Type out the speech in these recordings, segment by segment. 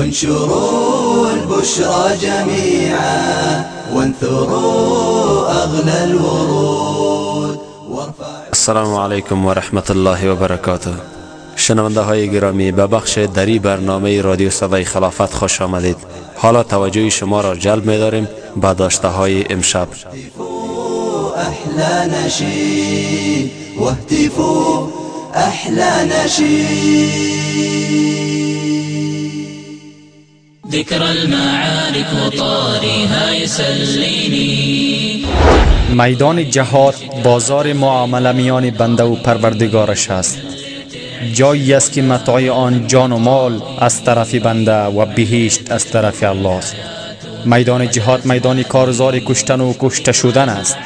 انشروا البشرى جميعا وانثروا أغلى الورود. السلام علیکم و رحمت الله و برکاته شنونده های گرامی به بخش دری برنامه رادیو صدای خلافت خوش آمدید. حالا توجه شما را جلب می داریم به داشته های امشب أحلى نشيد واهتفوا نشيد. ذكر المعارك وطارها يسليني. میدان جهاد بازار معامله میان بنده و پروردگارش است. جایی است که متاع آن جان و مال از طرف بنده و بهشت از طرف الله است. میدان جهاد میدان کارزار کشتن و کشته شدن است.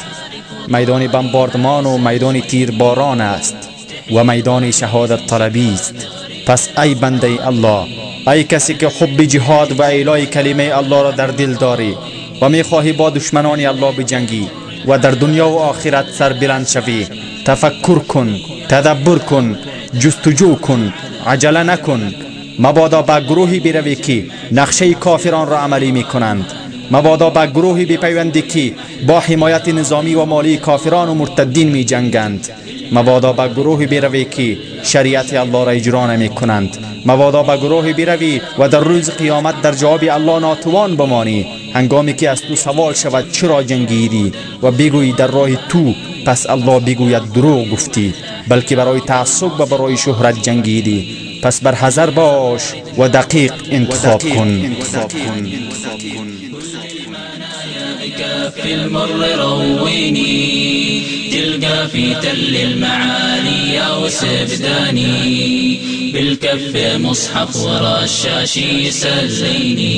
میدان بمباردمان و میدان تیرباران است. و میدان شهادت طلبی است. پس ای بنده الله ای کسی که حب جهاد و اعلای کلمه الله را در دل داری و می‌خواهی با دشمنان الله بجنگی و در دنیا و آخرت سر بلند شوی تفکر کن تدبر کن جستجو کن عجله نکن مبادا به گروهی بروی که نقشه کافران را عملی می کنند مبادا به گروهی بپیوندی که با حمایت نظامی و مالی کافران و مرتدین می جنگند مبادا به گروهی بروی که شریعت الله را اجرا نمی کنند مبادا به گروهی بروی و در روز قیامت در جواب الله ناتوان بمانی. هنگامی که از تو سوال شود چرا جنگیدی؟ و بگویی در راه تو پس الله بگوید دروغ گفتی بلکه برای تعصب و برای شهرت جنگیدی. پس بر حذر باش و دقیق انتخاب کن. بكف المر رويني تلقى في تل المعالي أو سبداني بالكف مصحف ورشاش يسليني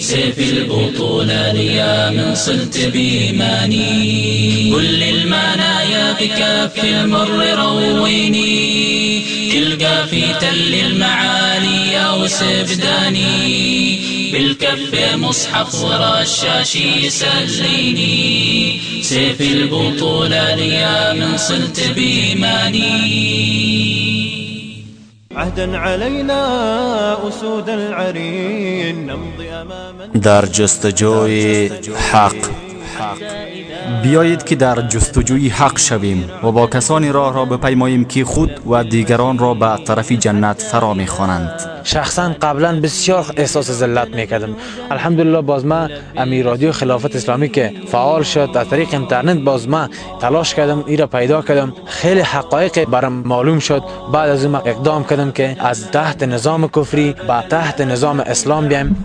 سيف البطولة ليا من صلت بإيماني. كل المنايا بكف المر رويني تلقى في تل المعالي أو سبداني بالكف مصحف ورشاش يسليني. سيف البطولة ليا من صلت بإيماني. عهدا علينا أسود العرين نمضي أماما. در جستجوی حق. بیایید که در جستجوی حق شویم و با کسانی راه را بپیماییم که خود و دیگران را به طرف جنت فرا می‌خوانند. شخصا قبلا بسیار احساس ذلت می‌کردم. الحمدلله باز ما امی رادیو خلافت اسلامی که فعال شد از طریق اینترنت باز ما تلاش کردم ای را پیدا کردم. خیلی حقایق برام معلوم شد. بعد از اون اقدام کردم که از تحت نظام کفری به تحت نظام اسلام بیایم.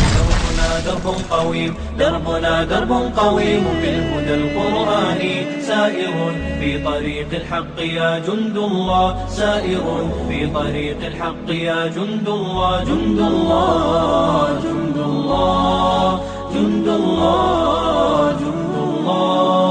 قويم. دربنا درب قويم بالهدى القرآني سائر في طريق الحق يا جند الله. سائر في طريق الحق يا جند الله. جند الله جند الله جند الله جند الله.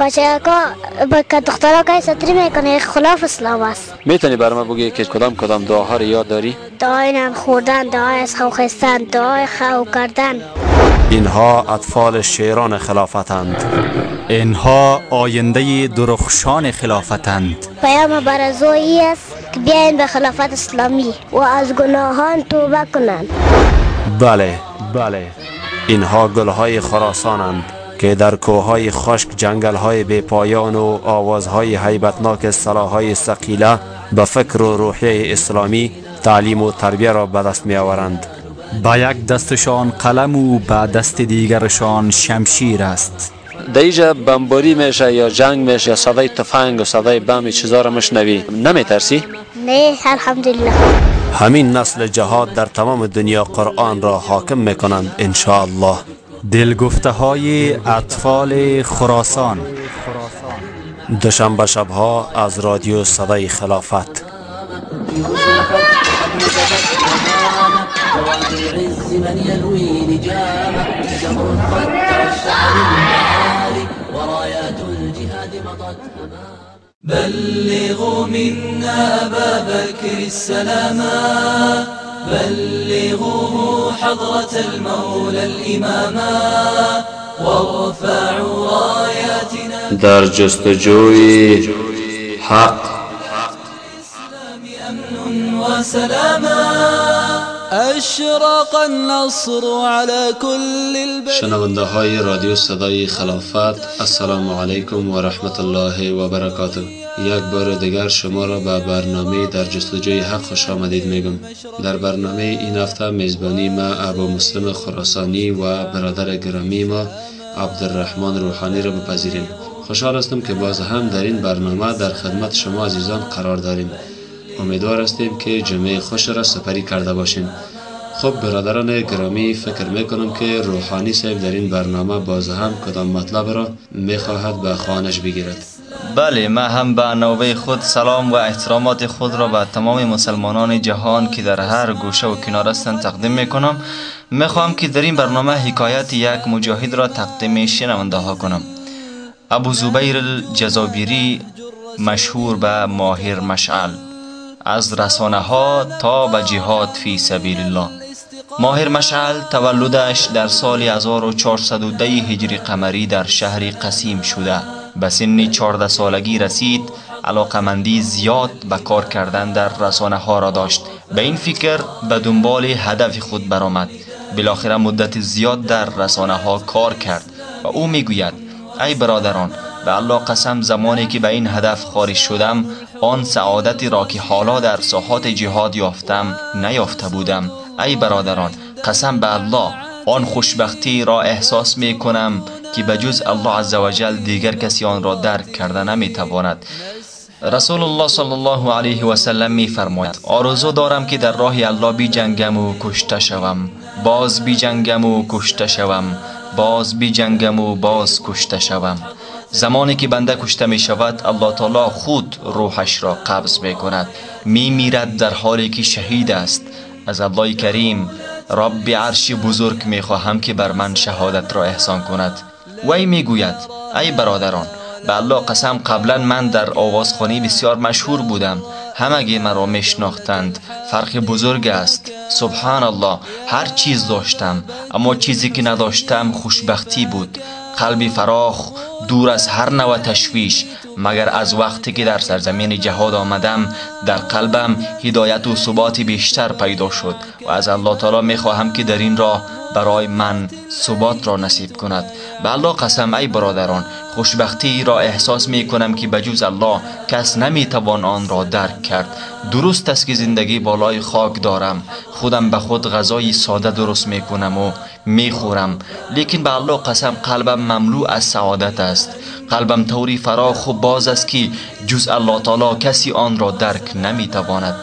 بچه که دخترها که سطری می‌کنه خلاف اسلام است. می‌تونی بر ما بگی که کدام کدام دعاها رو یاد داری؟ دعای نم خوردن دعای از خو خستن دعای خو کردن. اینها اطفال شیران خلافتند. اینها آینده درخشان خلافتند. پیام برزویی است که بیاین به خلافت اسلامی و از گناهان توبه کنند. بله بله. اینها گلهای خراسانند. که در کوههای خشک جنگلهای بپایان و آوازهای حیبتناک سلاحهای سقیله به فکر و روحیه اسلامی تعلیم و تربیه را به دست می آورند با یک دستشان قلم و به دست دیگرشان شمشیر است. دیجا بمباری میشه یا جنگ میشه یا صدای تفنگ و صدای بم چیزا رو مشنوی نمیترسی؟ نه الحمدلله. همین نسل جهاد در تمام دنیا قرآن را حاکم می‌کنند ان الله دلگفته های اطفال خراسان. دوشنبه شبها از رادیو صدای خلافت. بلغوا منا أبا بكر السلاما بلغوه حضرة المولى الإماما وارفعوا راياتنا. در جستجوی حق. أمن وسلاما. أشرق النصر على كل البلد. شنونده های رادیو صدای خلافت السلام علیکم و رحمت الله و برکاته. یک بار دیگر شما را به برنامه در جستجوی حق خوش آمدید میگم. در برنامه این هفته میزبانی ما ابو مسلم خراسانی و برادر گرامی ما عبدالرحمن روحانی را بپذیریم. خوشحال هستم که باز هم در این برنامه در خدمت شما عزیزان قرار داریم. امیدوار هستیم که جمعه خوش را سپری کرده باشیم. خب برادران گرامی فکر می‌کنم که روحانی صاحب در این برنامه باز هم کدام مطلب را می‌خواهد به خانش بگیرد. بله من هم به نوبه خود سلام و احترامات خود را به تمام مسلمانان جهان که در هر گوشه و کنار هستند تقدیم می‌کنم. می‌خواهم که در این برنامه حکایت یک مجاهد را تقدیم شنونده ها کنم. ابو زبیر الجزابیری مشهور به ماهر مشعل. از رسانه ها تا به جهاد فی سبیل الله ماهر مشعل تولدش در سال 1410 هجری قمری در شهر قسیم شده. به سن 14 سالگی رسید علاقمندی زیاد به کار کردن در رسانه ها را داشت. به این فکر به دنبال هدف خود برآمد. بالاخره مدت زیاد در رسانه ها کار کرد و او می‌گوید ای برادران به الله قسم زمانی که به این هدف خارج شدم آن سعادتی را که حالا در ساحات جهاد یافتم نیافته بودم. ای برادران قسم به الله آن خوشبختی را احساس می کنم که به جز الله عزوجل دیگر کسی آن را درک کرده نمی تواند رسول الله صلی الله علیه و سلم می فرماید آرزو دارم که در راه الله بی جنگم و کشته شوم. باز بی جنگم و کشته شوم. باز بی جنگم و باز کشته شوم. زمانی که بنده کشته می شود الله تعالی خود روحش را قبض می کند می میرد در حالی که شهید است. از الله کریم رب عرش بزرگ می خواهم که بر من شهادت را احسان کند. وی می گوید ای برادران به الله قسم قبلا من در آوازخانی بسیار مشهور بودم. همگی مرا میشناختند. فرق بزرگ است. سبحان الله هر چیز داشتم اما چیزی که نداشتم خوشبختی بود. قلبی فراخ دور از هر نوع تشویش مگر از وقتی که در سرزمین جهاد آمدم در قلبم هدایت و ثبات بیشتر پیدا شد و از الله تعالی می خواهم که در این راه برای من ثبات را نصیب کند. به الله قسم ای برادران خوشبختی را احساس می کنم که بجوز الله کس نمی توان آن را درک کرد. درست است که زندگی بالای خاک دارم. خودم به خود غذای ساده درست می کنم و می خورم لیکن به الله قسم قلبم مملو از سعادت است. قلبم طوری فراخ و باز است که جز الله تعالی کسی آن را درک نمی تواند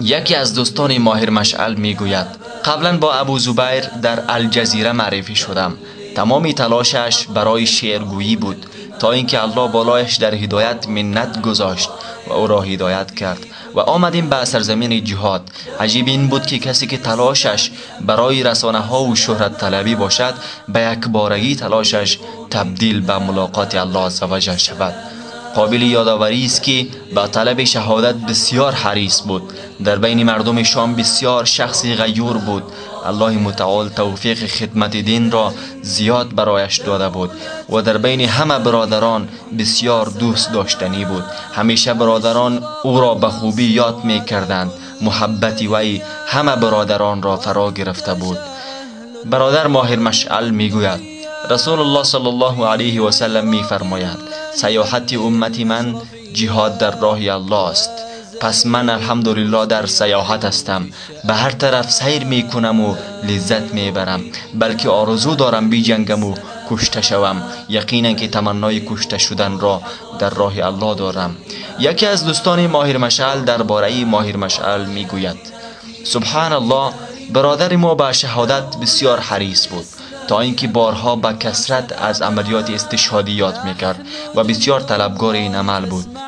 یکی از دوستان ماهر مشعل می گوید قبلا با ابو زبیر در الجزیره معرفی شدم. تمامی تلاشش برای شعرگویی بود تا اینکه الله بالایش در هدایت منت گذاشت. و او را هدایت کرد و آمدیم به سرزمین جهاد. عجیب این بود که کسی که تلاشش برای رسانه ها و شهرت طلبی باشد به یک بارگی تلاشش تبدیل به ملاقات الله عزوجل شود. قابل یادآوری است که به طلب شهادت بسیار حریص بود. در بین مردم شام بسیار شخصی غیور بود. الله متعال توفیق خدمت دین را زیاد برایش داده بود و در بین همه برادران بسیار دوست داشتنی بود. همیشه برادران او را به خوبی یاد می کردند محبتی وی همه برادران را فرا گرفته بود. برادر ماهر مشعل می گوید رسول الله صلی الله علیه و سلم می فرماید سیاحت امتی من جهاد در راه الله است. پس من الحمدلله در سیاحت هستم. به هر طرف سیر می کنم و لذت می برم بلکه آرزو دارم بی جنگم و کشته شوم. یقینا که تمنای کشته شدن را در راه الله دارم. یکی از دوستان ماهر مشعل درباره ماهر مشعل می‌گوید. سبحان الله برادر ما به شهادت بسیار حریص بود. تا اینکه بارها به کسرت از عملیات استشهادی یاد می‌کرد و بسیار طلبگار این عمل بود.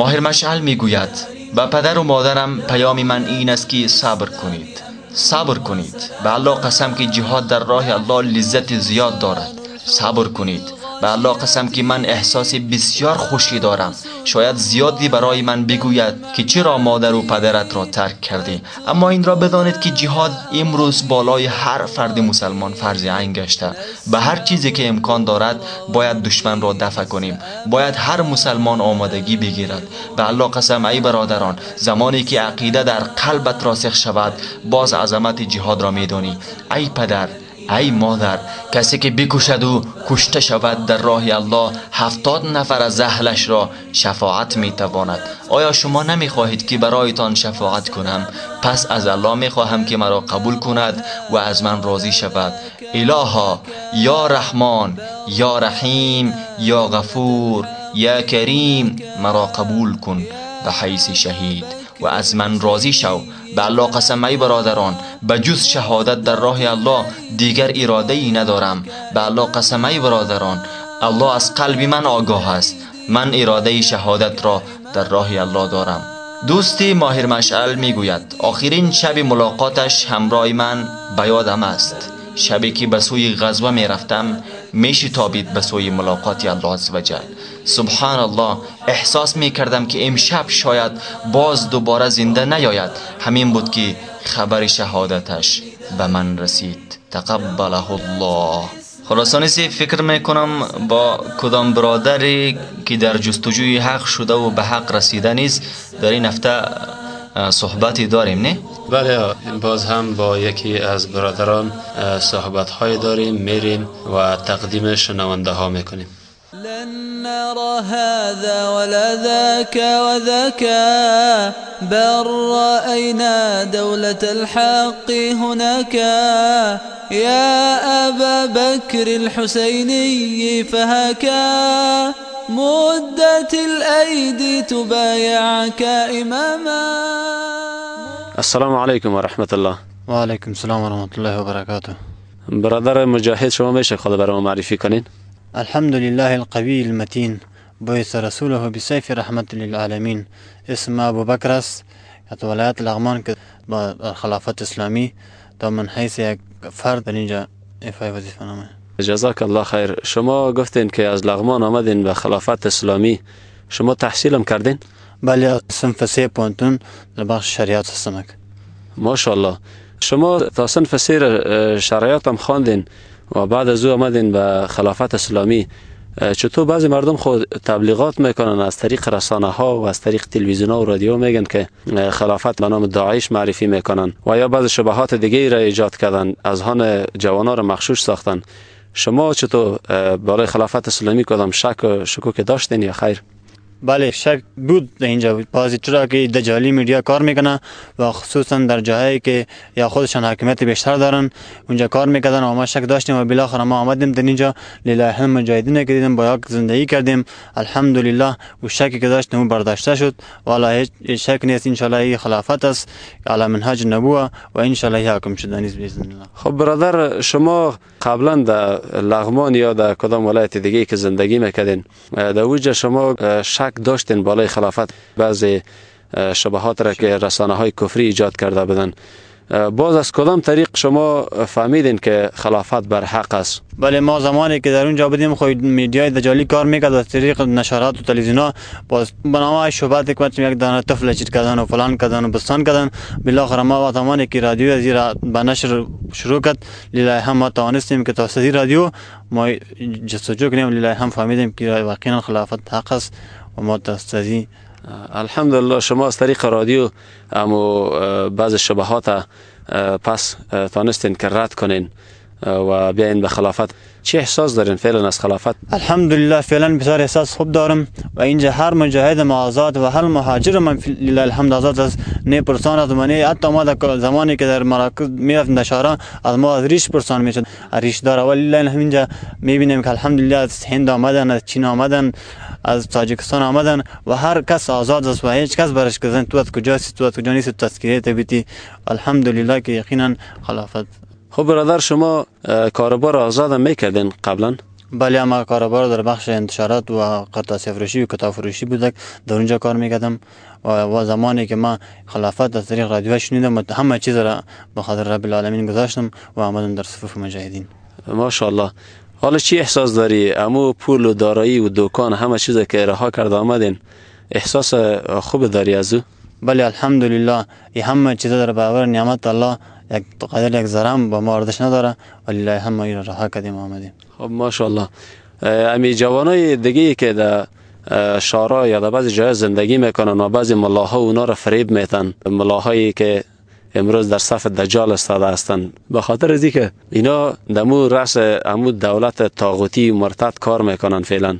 ماهر مشعل می‌گوید به پدر و مادرم پیام من این است که صبر کنید صبر کنید. به الله قسم که جهاد در راه الله لذت زیاد دارد. صبر کنید. به الله قسم که من احساس بسیار خوشی دارم. شاید زیادی برای من بگوید که چرا مادر و پدرت را ترک کردی. اما این را بدانید که جهاد امروز بالای هر فرد مسلمان فرض عین گشته. به هر چیزی که امکان دارد باید دشمن را دفع کنیم. باید هر مسلمان آمادگی بگیرد. به الله قسم ای برادران زمانی که عقیده در قلبت راسخ شود باز عظمت جهاد را میدانی. ای پدر ای مادر کسی که بکشد و کشته شود در راه الله هفتاد نفر از اهلش را شفاعت می تواند آیا شما نمی خواهید که برایتان شفاعت کنم؟ پس از الله می خواهم که مرا قبول کند و از من راضی شود. الها یا رحمان یا رحیم یا غفور یا کریم مرا قبول کن. به حیث شهید. و از من راضی شو به الله قسم ای برادران به جز شهادت در راه الله دیگر اراده ای ندارم. به الله قسم ای برادران الله از قلب من آگاه است. من اراده شهادت را در راه الله دارم. دوستی ماهر مشعل می‌گوید آخرین شب ملاقاتش همراه من به یادم است. شبی که به سوی غزوه می رفتم می شتابید به سوی ملاقات الله عزوجل سبحان الله احساس می کردم که امشب شاید باز دوباره زنده نیاید. همین بود که خبر شهادتش به من رسید. تقبله الله. خلاصانی سی فکر می‌کنم با کدام برادری که در جستجوی حق شده و به حق رسیده نیست در این هفته صحبتی داریم نه؟ بله باز هم با یکی از برادران صحبت های داریم میریم و تقدیم شنونده ها می‌کنیم. لن نرى هذا ولا ذاك وذاك بل رأينا دولة الحق هناك. يا أبا بكر الحسيني فهكا مدت الأيدي تبايعك إماما. السلام علیکم و رحمت الله. و علیکم السلام و رحمت الله و برکاته برادر مجاهد شما میشه خود برای ما معرفی کنین؟ الحمد لله القوي المتين. بعث رسوله بسيف رحمة للعالمين. اسم أبو بکر است. از ولایت لغمان که با خلافت اسلامی تا من حیث یک فرد در اینجا افای وظیفه نامه. جزاک الله خیر. شما گفتین که از لغمان آمدین به خلافت اسلامی. شما تحصیلم کردین؟ بله صنف سه پانتون بخش شریعت هستم. ماشاءالله. شما تا صنف سه شرایط هم خواندین و بعد از او آمدین به خلافت اسلامی. چطور بعضی مردم خود تبلیغات می‌کنن؟ از طریق رسانه ها و از طریق تلویزیون ها و رادیو میگن که خلافت به نام داعش معرفی می‌کنن. و یا بعض شبهات دیگه را ایجاد کردن. از هان جوانان را مخشوش ساختن. شما چطور برای خلافت اسلامی کدام شک و شکوک داشتین یا خیر؟ بله شک بود در اینجا. بعضی چرا که دجالی میدیا کار می‌کنه و خصوصا در جاهایی که یا خودشان حاکمیت بیشتر دارن اونجا کار می‌کردن و ما شک داشتیم و بالاخره ما آمدیم در اینجا. لله مجاهدین که دیدیم با یک زندگی کردیم. الحمدلله و شکی که داشتیم برداشته شد. والا هیچ شک نیست ان این خلافت است. علی منهج نبوه و ان شاء حاکم شدن است الله خب برادر شما قبلا در لغمان یا در کدام ولایت دیگه که زندگی می‌کردین در اوجه شما شک داشتین بالای خلافت؟ بعضی شبهات را که رسانه های کفری ایجاد کرده بدن باز از کدام طریق شما فهمیدین که خلافت بر حق است؟ بله ما زمانی که در اونجا بودیم خود میدیای دجالی کار میکرد از طریق نشرات و تلویزیون باز بنامه شبهت که یک دانه طفل چیز کردن و فلان کردن و بستان کردن. بالاخره ما زمانی که رادیو از به نشر شروع کرد لیلا هم ما توانستیم که توسط رادیو ما جستجو کنیم. لیلا هم فهمیدیم که واقعا خلافت حق است و ما توسط الحمدلله شما از طریق رادیو اما بعض شبهات پس تانستین که رد کنین و بیاین به خلافت. چه احساس دارین فعلا از خلافت؟ الحمدلله فعلا بسیار احساس خوب دارم و اینجا هر مجاهد ما آزاد و هر مهاجر من لله الحمد آزاد از نه پرسان از منی حتی ما در زمانی که در مراکز می‌رفتیم در شهرها از ما از ریش پرسان می‌شد. ریش دار ولی لله اینجا می‌بینیم که الحمدلله از هند آمدن از چین آمدن از تاجیکستان آمدن و هر کس آزاد است و هیچ کس برش کزن تو از کجا تو از کجا نیست تذکیره تبیتی الحمدلله که یقینا خلافت خب برادر شما کاربار آزاد می‌کردین قبلا؟ بله ما کاربار در بخش انتشارات و قرطاسی فروشی و کتاب فروشی بودک. در اونجا کار می‌کردم و زمانی که ما خلافت از طریق رادیو شنیدم و همه چیز را به خاطر رب العالمین گذاشتم و آمدم در صفوف مجاهدین. ماشاءالله. حالا چی احساس داری؟ امو پول و دارایی و دکان همه چیز که رها کرده آمدین احساس خوب داری از او؟ بله الحمدلله. همه چیز در باور نعمت الله یک قدر یک زرم با ما ارزش نداره. ولی همه این رها کردیم آمدیم. خب ماشاءالله. امی جوانای دیگه که در شارا یا در بعضی جای زندگی می‌کنن و بعضی ملاها اونا را فریب میتن ملاهایی که امروز در صف دجال استاده هستند به خاطر از که اینا دمو رأس امو دولت طاغوتی مرتد کار می‌کنن فعلا.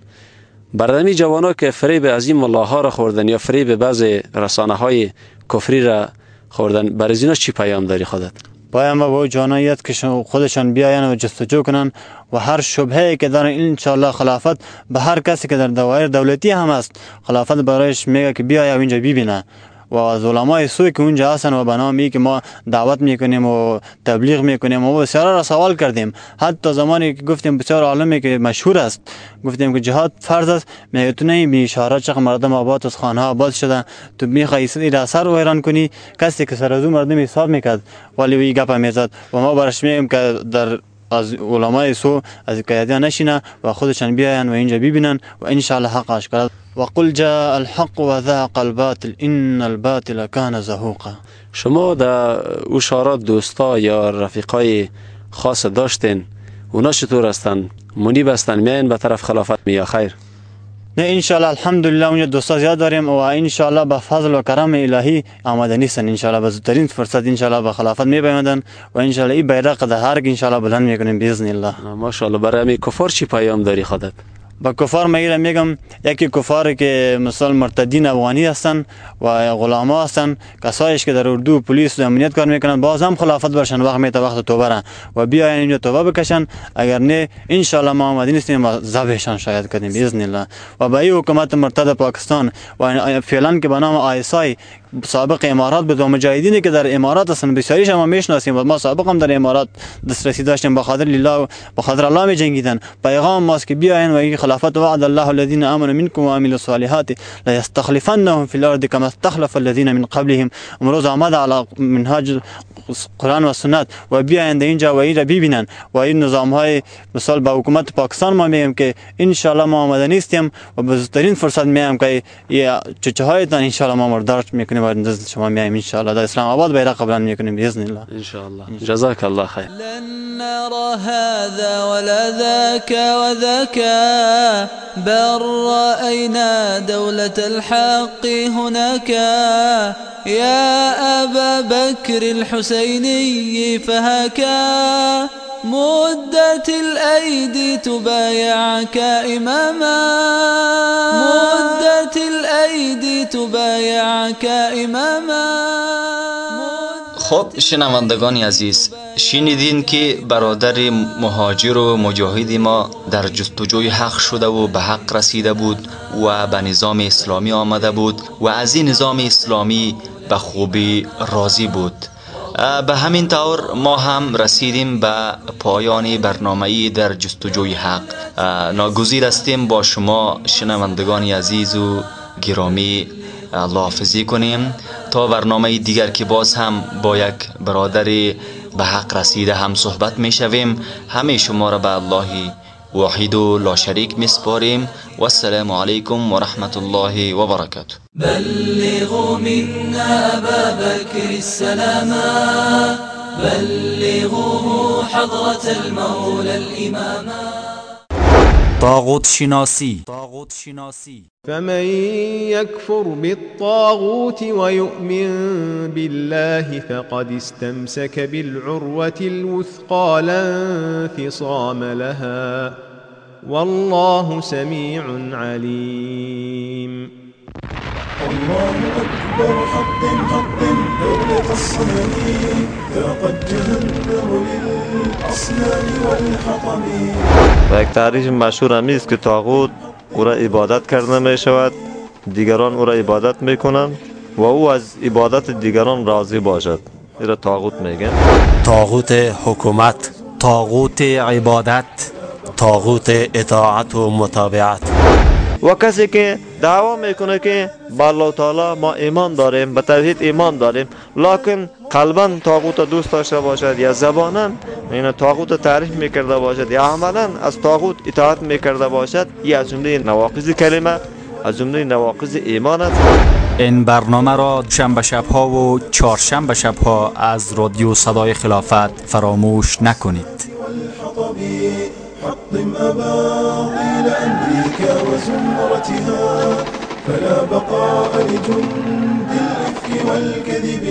بردمی جوانا که فریب از این ملاها را خوردن یا فریب بعضی رسانه های کفری را خوردن. برای اینا چی پیام داری خودت؟ ما با جانایت که خودشان بیاین و جستجو کنن و هر شبهه که دارن ان خلافت به هر کسی که در دوایر دولتی هم است خلافت برایش میگه که بیاید و اینجا ببینه. و از علمای سوی که اونجا هستن و بنامی که ما دعوت می‌کنیم و تبلیغ می‌کنیم. و بسیار را سوال کردیم. حتی زمانی که گفتیم بسیار عالمی که مشهور است. گفتیم که جهاد فرض است. میگه تو نمی اشاره چقدر مردم آباد از خانه آباد شدن. تو می‌خوای این اثر و ایران کنی؟ کسی که سر از اون مردم حساب می‌کرد. ولی وی گپ می‌زد. و ما برش میگیم که در از علمای سو از قیادی نشینه و خودشان بیاین و اینجا ببینن و ان شاء الله حق اشکال وقل جاء الحق و ذاق الباطل إن الباطل كان زهوقا. شما در أو شارات دوستا یا رفیقای خاص داشتین اونا چطور هستن؟ منیب هستن؟ میاین به طرف خلافت می خیر؟ نه ان شاء الله الحمدلله اونجا دوستا زیاد داریم و ان شاء الله به فضل و کرم الهی آماده نیستن. ان شاء الله به زودترین فرصت ان شاء الله به خلافت می بیندن و ان شاء الله این بیرق در هر ان شاء الله بلند میکنیم بإذن الله. ماشاءالله برای کفار چی پیام داری خودت؟ با کفار میگم میگم یکی کفار که مثال مرتدین افغانی هستن و غلاما هستن کسایش که در اردو پلیس و امنیت کار میکنن باز هم خلافت برشن وقت میته وقت توبه و بیاین اینجا توبه بکشن اگر نه ان شاء الله ما آماده نیستیم و ذبحشان شاید کردیم باذن الله. و با این حکومت مرتد پاکستان و فعلا که به نام آیسای سابق امارات بود و مجاهدینی که در امارات هستن بسیاری شما میشناسیم و ما سابق هم در امارات دسترسی داشتیم. به خاطر الله به خاطر الله می جنگیدن پیغام ماست که بیاین و این خلافت وعد الله الذين امنوا منكم وعملوا الصالحات لا يستخلفنهم في الارض كما استخلف الذين من قبلهم. امروز آمد على منهاج قرآن و سنت و بیاین در اینجا و این را ببینن. و این نظام های مثال با حکومت پاکستان ما میگیم که ان شاء الله ما آمده نیستیم و به زودترین فرصت میگم که یا چچه هایتان ان ما مردار میکنیم میکنیم و نزد شما میایم ان شاء الله در اسلام آباد بیرق قبلا میکنیم باذن الله ان شاء الله جزاك الله خير لن نرى هذا ولا ذاك وذاك بل رأينا دولة الحق هناك يا أبا بكر الحسيني فهكا مدت الأيدي تبايعك إماما. مدت الأيدي تبايعك إماما. خب شنوندگان عزیز شنیدین که برادر مهاجر و مجاهد ما در جستجوی حق شده و به حق رسیده بود و به نظام اسلامی آمده بود و از این نظام اسلامی به خوبی راضی بود. به همین طور ما هم رسیدیم به پایان برنامه در جستجوی حق. ناگزیر استیم با شما شنوندگان عزیز و گرامی. الله حافظی کنیم. تا برنامه دیگر که باز هم با یک برادری به حق رسیده هم صحبت می شویم همه شما را به الله وحيد لا شريك مسباريم والسلام عليكم ورحمة الله وبركاته. بلغوا منا أبا بكر السلاما بلغوه حضرة المولى الإماما طاغوت شناسی. فمن يكفر بالطاغوت ويؤمن بالله فقد استمسك بالعروة الوثقى لا انفصام لها. والله سميع عليم. الله أكبر حق حق دولة للأصنام والحطم و یک تعریف مشهور همی است که تاغوت او را عبادت کرده می شود دیگران او را عبادت می کنند و او از عبادت دیگران راضی باشد. این را تاغوت میگن تاغوت حکومت طاغوت عبادت تاغوت اطاعت و متابعت. و کسی که دعوا می‌کنه که با الله تعالی ما ایمان داریم به توحید ایمان داریم. لکن قلبا تاغوت دوست داشته باشد یا زبانا این تاغوت تعریف می‌کرده باشد یا عملا از تاغوت اطاعت می‌کرده باشد یا از جمله نواقض کلمه از جمله نواقض ایمان است. این برنامه را شنبه شبها و چهارشنبه شبها از رادیو صدای خلافت فراموش نکنید. حطم أباطيل أمريكا وزمرتها فلا بقاء لجند الإفك والكذب.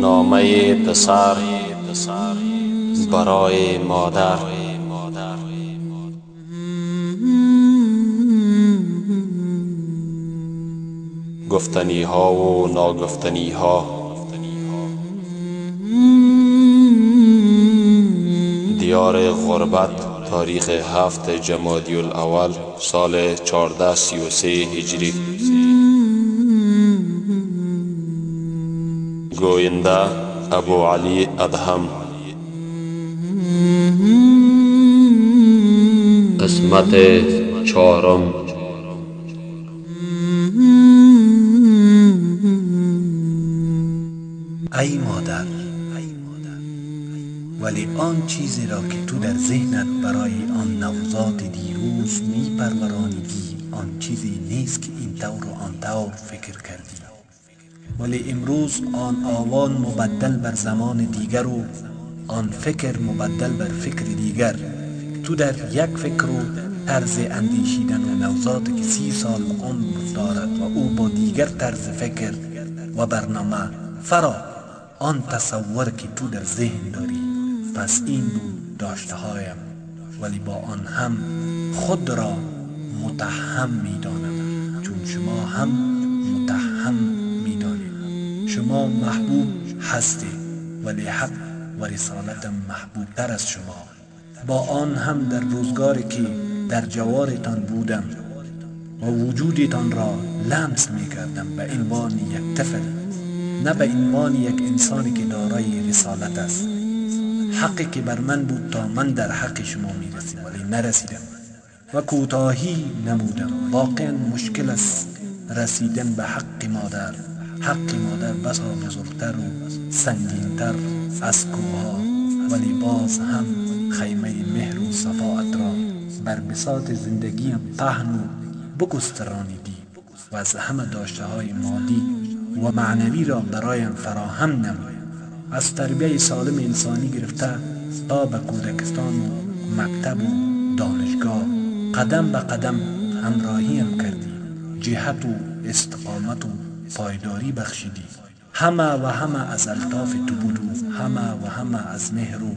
نامه پسر برای مادر. گفتنی ها و ناگفتنی ها دیار غربت تاریخ هفت جمادی الاول سال 1433 هجری. گوینده ابو علی ادهم. قسمت چهارم. ای مادر. ولی آن چیزی را که تو در ذهنت برای آن نوزاد دیروز می پرورانیدی آن چیزی نیست که این طور و آن طور فکر کردی. ولی امروز آن آوان مبدل بر زمان دیگر و آن فکر مبدل بر فکر دیگر. تو در یک فکر و طرز اندیشیدن و نوزاد که سی سال عمر دارد و او با دیگر طرز فکر و برنامه فرا آن تصور که تو در ذهن داری پس این بود داشته هایم ولی با آن هم خود را متهم می دانم چون شما هم متهم می دانید شما محبوب هستی ولی حق و رسالتم محبوب تر از شما. با آن هم در روزگاری که در جوارتان بودم و وجودتان را لمس می کردم به عنوان یک طفل نه به یک انسانی که دارای رسالت است. حقی که بر من بود تا من در حق شما می رسیم ولی نرسیدم و کوتاهی نمودم. واقعا مشکل است رسیدن به حق مادر. حق مادر بسا بزرگتر و سنگینتر از کوها ولی باز هم خیمه مهر و صفاعت را بر بساط زندگیم پهن و بگسترانیدی و از همه داشته های مادی و معنوی را برایم فراهم نمود. از تربیه سالم انسانی گرفته تا به کودکستان و مکتب و دانشگاه قدم به قدم همراهیم کردی جهت و استقامت و پایداری بخشیدی همه و همه از الطاف تو بود و همه و همه از مهر و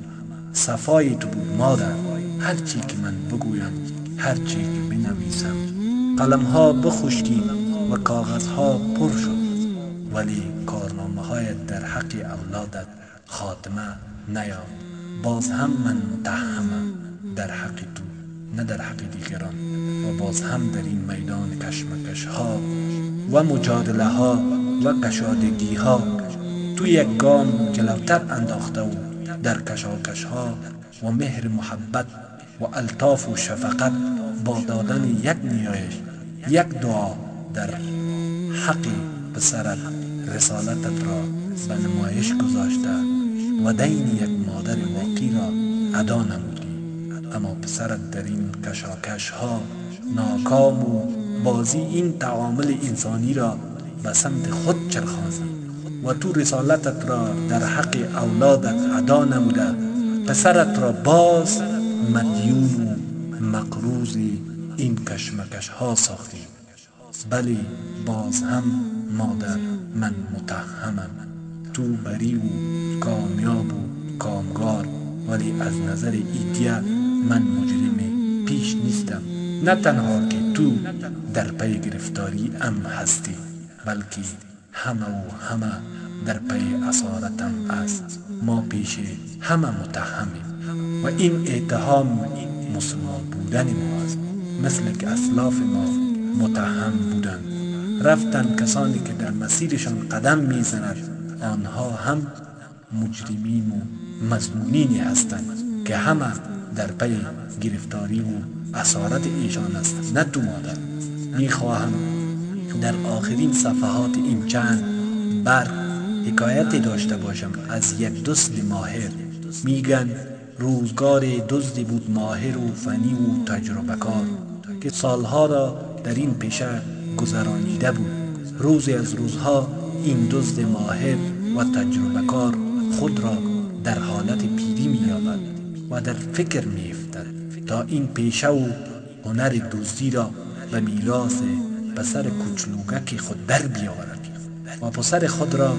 صفای تو بود. مادر هرچی که من بگویم هرچی که بنویسم قلم ها بخشکی و کاغذ ها پر شد. ولی کارنامه هایت در حق اولادت خاتمه نیافت باز هم من متهمم در حق تو نه در حق دیگران. و باز هم در این میدان کشمکش ها و مجادله ها و قشادگی ها تو یک گام جلوتر انداخته و در کشاکش ها و مهر محبت و الطاف و شفقت با دادن یک نیایش یک دعا در حق پسرت. رسالتت را به نمایش گذاشته و دین یک مادر واقعی را ادا نمودی. اما پسرت در این کشاکش ها ناکام و بازی این تعامل انسانی را به سمت خود چرخاند و تو رسالتت را در حق اولادت ادا نموده. پسرت را باز مدیون و مقروض این کشمکش ها ساختی. بلی باز هم مادر. من متهمم. تو بری و کامیاب و کامگار ولی از نظر ایدیا من مجرم پیش نیستم. نه تنها که تو در پی گرفتاری ام هستی بلکه همه و همه در پی اسارتم است. ما پیش همه متهمیم و این اتهام مسلمان بودن ما است. مثل که اسلاف ما متهم بودند. رفتن کسانی که در مسیرشان قدم می‌زند. آنها هم مجرمین و مزنونینی هستند که همه در پی گرفتاری و اسارت ایشان است. نه تو مادر. می‌خواهم در آخرین صفحات این چند بر حکایتی داشته باشم. از یک دوست ماهر. میگن روزگار دزدی بود ماهر و فنی و تجربه کار که سالها را در این پیشه گذرانیده بود. روزی از روزها این دزد ماهر و تجربه کار خود را در حالت پیری می و در فکر می تا این پیشه و هنر دزدی را به میراث پسر کوچلوگک خود در بیاورد و پسر خود را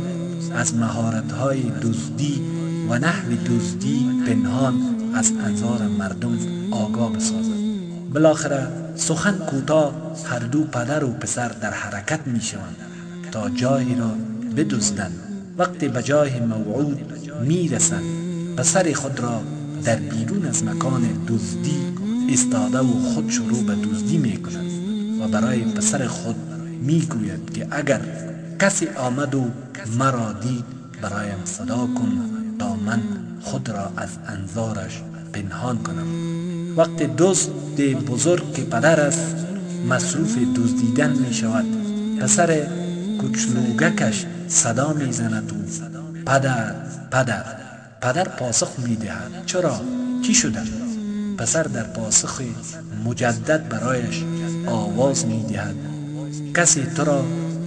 از مهارت‌های دزدی و نحو دزدی پنهان از انظار مردم آگاه بسازد بالاخره سخن کوتاه هر دو پدر و پسر در حرکت می شوند تا جایی را بدزدند. وقتی به جای موعود می رسند پسر خود را در بیرون از مکان دزدی استاده و خود شروع به دزدی می کند و برای پسر خود می گوید که اگر کسی آمد و مرا دید برایم صدا کن تا من خود را از انظارش پنهان کنم. وقتی دوست بزرگ که پدر است مصروف دزدیدن می شود پسر کچلوگکش صدا می زند و پدر پدر پدر پاسخ می دهد چرا؟ چی شده؟ پسر در پاسخ مجدد برایش آواز می دهد کسی تو را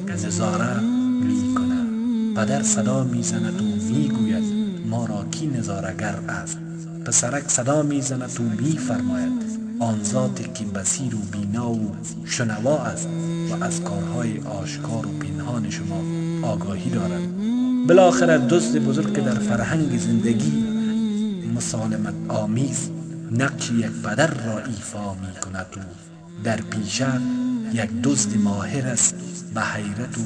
نظاره می کند پدر صدا می زند و می گوید ما را کی نظارگر است؟ پسرک صدا می زند و می فرماید آن ذاتی که بسیر و بینا و شنوا است و از کارهای آشکار و پنهان شما آگاهی دارد. بالاخره دزد بزرگ که در فرهنگ زندگی مسالمت آمیز نقش یک پدر را ایفا می کند و در پیشه یک دزد ماهر است به حیرت و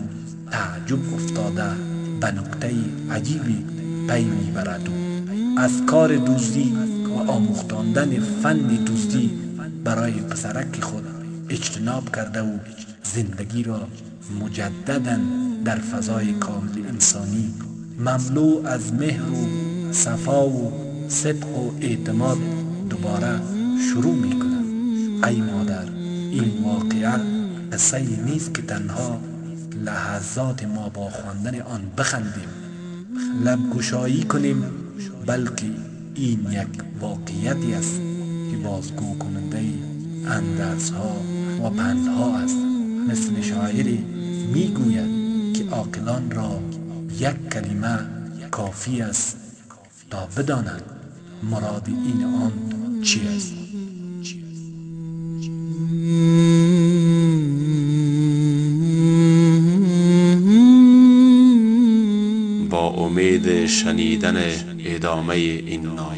تعجب افتاده به نکته عجیبی پی می‌برد. و از کار دزدی و آموختاندن فن دزدی برای پسرک خود اجتناب کرده و زندگی را مجددا در فضای کامل انسانی مملو از مهر و صفا و صدق و اعتماد دوباره شروع می کنم ای مادر این واقعا قصه نیست که تنها لحظات ما با خواندن آن بخندیم. لب گشایی کنیم بلکه این یک واقعیتی است که بازگو کننده اندرس ها و پند ها است. مثل شاعری می‌گوید که عاقلان را یک کلمه کافی است تا بدانند مراد این آن چی است. با امید شنیدن ادامه این نامه.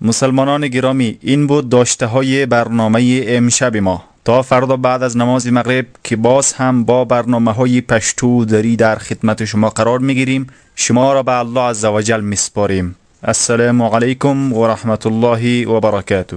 مسلمانان گرامی این بود داشته های برنامه امشب ما. تا فردا بعد از نماز مغرب که باز هم با برنامه های پشتو دری در خدمت شما قرار می‌گیریم. شما را به الله عزوجل میسپاریم. السلام علیکم و رحمت الله و برکاته.